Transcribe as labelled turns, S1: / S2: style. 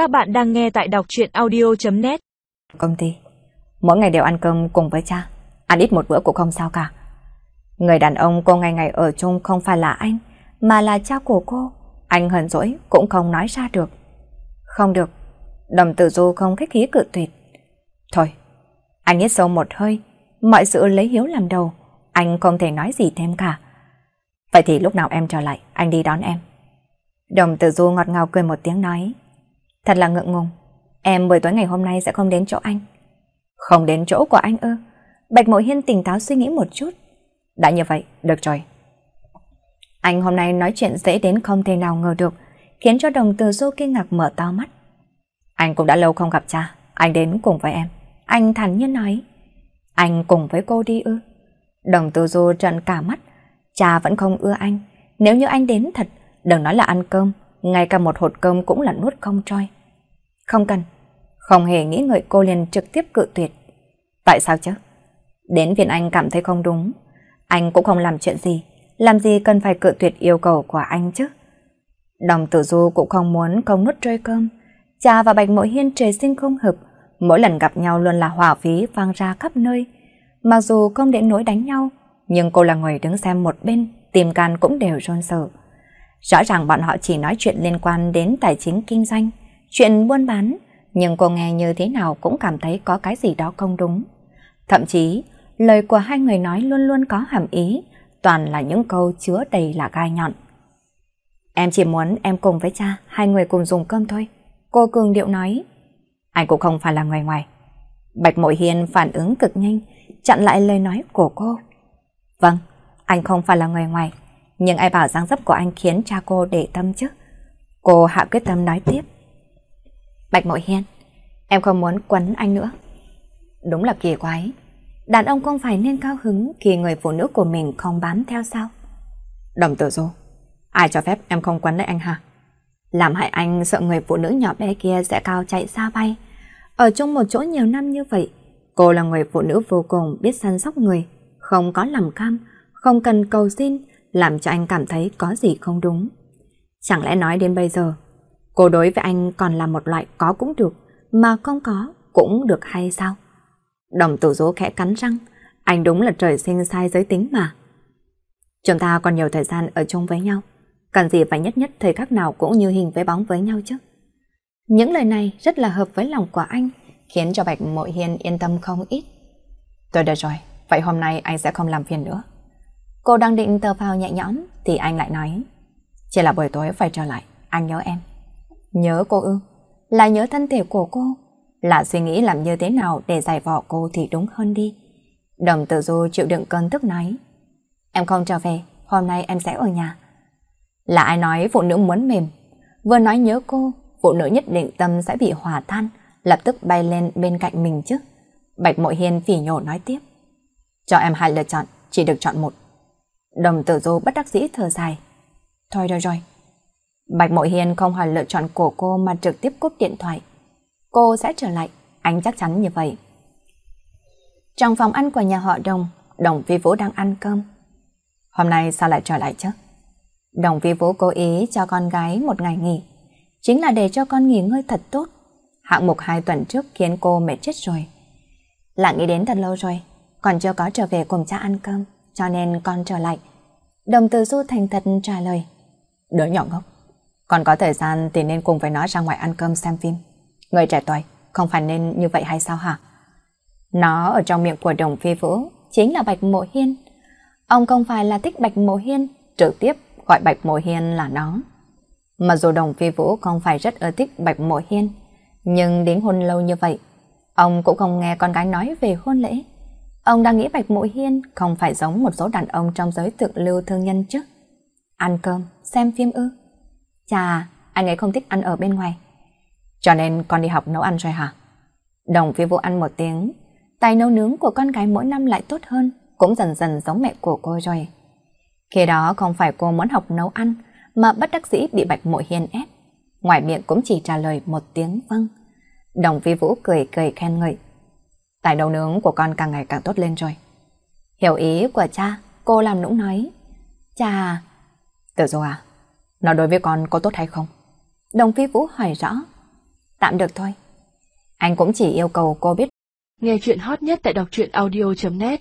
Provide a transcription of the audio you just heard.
S1: Các bạn đang nghe tại đọc chuyện audio.net
S2: Công ty, mỗi ngày đều ăn cơm cùng với cha, ăn ít một bữa cũng không sao cả. Người đàn ông cô ngày ngày ở chung không phải là anh, mà là cha của cô. Anh hờn dỗi cũng không nói ra được. Không được, đồng tử du không khách khí cự tuyệt. Thôi, anh hít sâu một hơi, mọi sự lấy hiếu làm đầu, anh không thể nói gì thêm cả. Vậy thì lúc nào em trở lại, anh đi đón em. Đồng tử du ngọt ngào cười một tiếng nói. Thật là ngượng ngùng, em buổi tối ngày hôm nay sẽ không đến chỗ anh. Không đến chỗ của anh ư? Bạch Mộ Hiên tỉnh táo suy nghĩ một chút. Đã như vậy, được rồi. Anh hôm nay nói chuyện dễ đến không thể nào ngờ được, khiến cho đồng từ du kinh ngạc mở to mắt. Anh cũng đã lâu không gặp cha, anh đến cùng với em. Anh thản nhiên nói. Anh cùng với cô đi ư? Đồng từ du trận cả mắt. Cha vẫn không ưa anh. Nếu như anh đến thật, đừng nói là ăn cơm, ngay cả một hột cơm cũng là nuốt không trôi. Không cần. Không hề nghĩ ngợi cô liền trực tiếp cự tuyệt. Tại sao chứ? Đến viện anh cảm thấy không đúng. Anh cũng không làm chuyện gì. Làm gì cần phải cự tuyệt yêu cầu của anh chứ? Đồng tử du cũng không muốn không nuốt trôi cơm. Cha và Bạch mỗi Hiên trời sinh không hợp. Mỗi lần gặp nhau luôn là hỏa phí vang ra khắp nơi. Mặc dù không đến nỗi đánh nhau, nhưng cô là người đứng xem một bên, tìm can cũng đều rôn sợ. Rõ ràng bọn họ chỉ nói chuyện liên quan đến tài chính kinh doanh, chuyện buôn bán, nhưng cô nghe như thế nào cũng cảm thấy có cái gì đó không đúng. Thậm chí, lời của hai người nói luôn luôn có hàm ý, toàn là những câu chứa đầy là gai nhọn. Em chỉ muốn em cùng với cha, hai người cùng dùng cơm thôi. Cô cường điệu nói. Anh cũng không phải là người ngoài. Bạch Mội Hiền phản ứng cực nhanh, chặn lại lời nói của cô. Vâng, anh không phải là người ngoài, nhưng ai bảo dáng dấp của anh khiến cha cô để tâm chứ. Cô hạ quyết tâm nói tiếp. Bạch Mội Hiên, em không muốn quấn anh nữa. Đúng là kỳ quái. Đàn ông không phải nên cao hứng khi người phụ nữ của mình không bám theo sao? Đồng tử du, ai cho phép em không quấn lấy anh hả? Làm hại anh sợ người phụ nữ nhỏ bé kia sẽ cao chạy xa bay. Ở chung một chỗ nhiều năm như vậy, cô là người phụ nữ vô cùng biết săn sóc người, không có lòng cam, không cần cầu xin, làm cho anh cảm thấy có gì không đúng. Chẳng lẽ nói đến bây giờ, cô đối với anh còn là một loại có cũng được, mà không có cũng được hay sao? Đồng tử dỗ khẽ cắn răng, anh đúng là trời sinh sai giới tính mà. Chúng ta còn nhiều thời gian ở chung với nhau, cần gì phải nhất nhất thời khắc nào cũng như hình với bóng với nhau chứ. Những lời này rất là hợp với lòng của anh, khiến cho Bạch Mội hiền yên tâm không ít. Tôi đã rồi, vậy hôm nay anh sẽ không làm phiền nữa. Cô đang định tờ phao nhẹ nhõm thì anh lại nói Chỉ là buổi tối phải trở lại, anh nhớ em. Nhớ cô ư? Là nhớ thân thể của cô? Là suy nghĩ làm như thế nào để giải vỏ cô thì đúng hơn đi. Đồng tử du chịu đựng cơn tức nói Em không trở về, hôm nay em sẽ ở nhà. Là ai nói phụ nữ muốn mềm? Vừa nói nhớ cô, phụ nữ nhất định tâm sẽ bị hòa tan, lập tức bay lên bên cạnh mình chứ. Bạch Mội Hiên phỉ nhổ nói tiếp. Cho em hai lựa chọn, chỉ được chọn một. Đồng tử du bất đắc dĩ thở dài. Thôi rồi rồi. Bạch Mộ Hiên không hỏi lựa chọn của cô mà trực tiếp cúp điện thoại. Cô sẽ trở lại, anh chắc chắn như vậy. Trong phòng ăn của nhà họ Đồng, Đồng Vi Vũ đang ăn cơm. Hôm nay sao lại trở lại chứ? Đồng Vi Vũ cố ý cho con gái một ngày nghỉ, chính là để cho con nghỉ ngơi thật tốt. Hạng mục hai tuần trước khiến cô mệt chết rồi. lại nghĩ đến thật lâu rồi, còn chưa có trở về cùng cha ăn cơm cho nên con trở lại. Đồng từ du thành thật trả lời. Đứa nhỏ ngốc, còn có thời gian thì nên cùng với nó ra ngoài ăn cơm xem phim. Người trẻ tuổi, không phải nên như vậy hay sao hả? Nó ở trong miệng của đồng phi vũ chính là Bạch Mộ Hiên. Ông không phải là thích Bạch Mộ Hiên, trực tiếp gọi Bạch Mộ Hiên là nó. Mà dù đồng phi vũ không phải rất ưa thích Bạch Mộ Hiên, nhưng đến hôn lâu như vậy, ông cũng không nghe con gái nói về hôn lễ. Ông đang nghĩ Bạch Mộ Hiên không phải giống một số đàn ông trong giới thượng lưu thương nhân chứ. Ăn cơm, xem phim ư. Chà, anh ấy không thích ăn ở bên ngoài. Cho nên con đi học nấu ăn rồi hả? Đồng phi vũ ăn một tiếng. Tài nấu nướng của con gái mỗi năm lại tốt hơn, cũng dần dần giống mẹ của cô rồi. Khi đó không phải cô muốn học nấu ăn, mà bất đắc dĩ bị Bạch mội hiền ép. Ngoài miệng cũng chỉ trả lời một tiếng vâng. Đồng phi vũ cười cười khen ngợi. Tài nấu nướng của con càng ngày càng tốt lên rồi. Hiểu ý của cha, cô làm nũng nói. Cha... tự dù à, nó đối với con có tốt hay không? Đồng Phi Vũ hỏi rõ. Tạm được thôi. Anh cũng chỉ yêu cầu cô biết.
S1: Nghe chuyện hot nhất tại đọc truyện audio.net